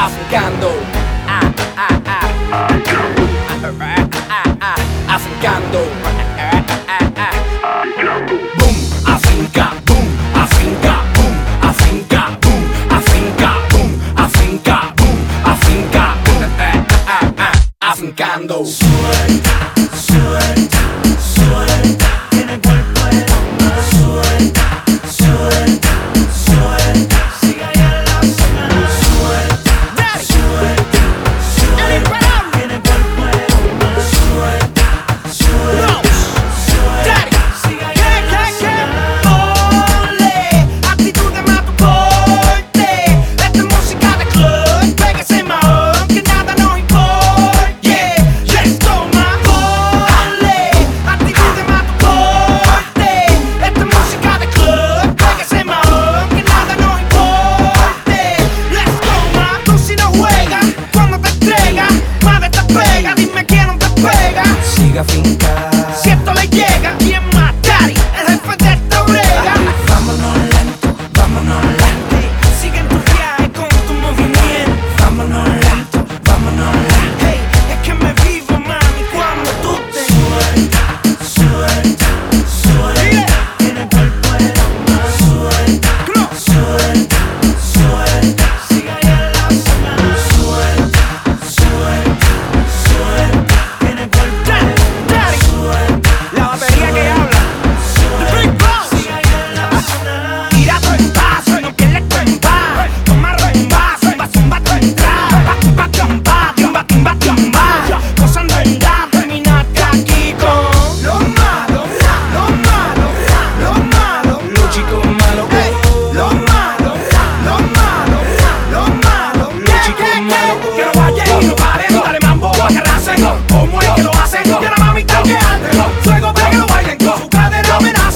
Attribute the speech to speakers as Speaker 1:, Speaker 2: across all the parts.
Speaker 1: africando. Ah, ah, ah. ah, ah, ah africando. Boom, Africa, boom, Africa, boom, Africa, boom, Africa, boom, Africa, boom, Africa, boom, Africando.
Speaker 2: Suelta.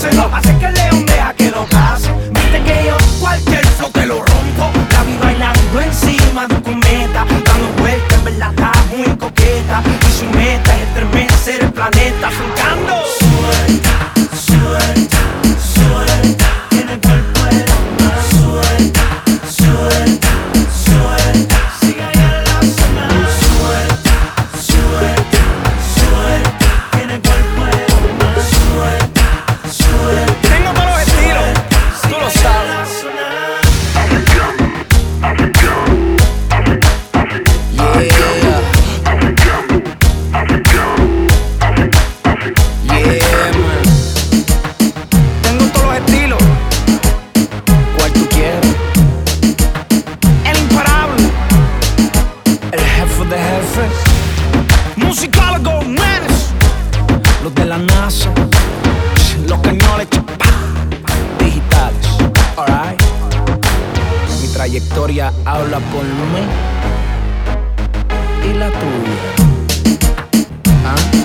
Speaker 3: Hace que el león deja que lo pase. Viste que yo cualquier flow te lo rompo. La vi bailando encima de un cometa. Dando vueltas, en verdad está muy coqueta. Y su meta es estremecer el planeta. Su cambio estilo, cual tú
Speaker 1: quieras.
Speaker 3: El imparable,
Speaker 1: el jefe de jefes,
Speaker 3: musicólogo Menes,
Speaker 1: los de la NASA, los cañones digitales, alright. Mi trayectoria habla por mí y la tuya. ¿Ah?